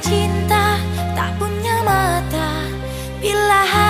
cinta tak punya mata. Bila hati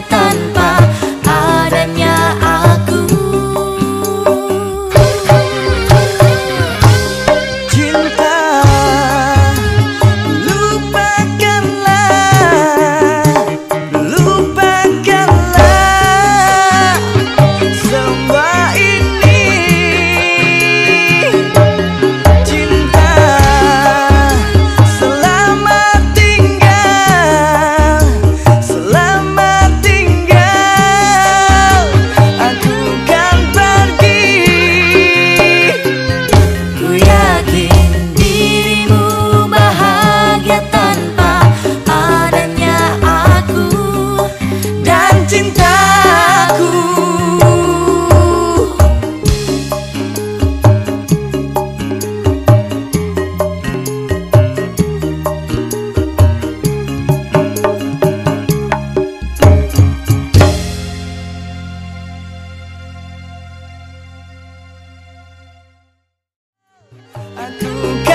tanpa You.